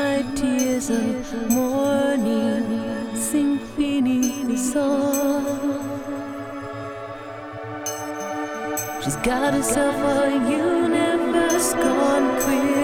my tears of morning sink beneath the sun? She's got herself a universe gone crazy.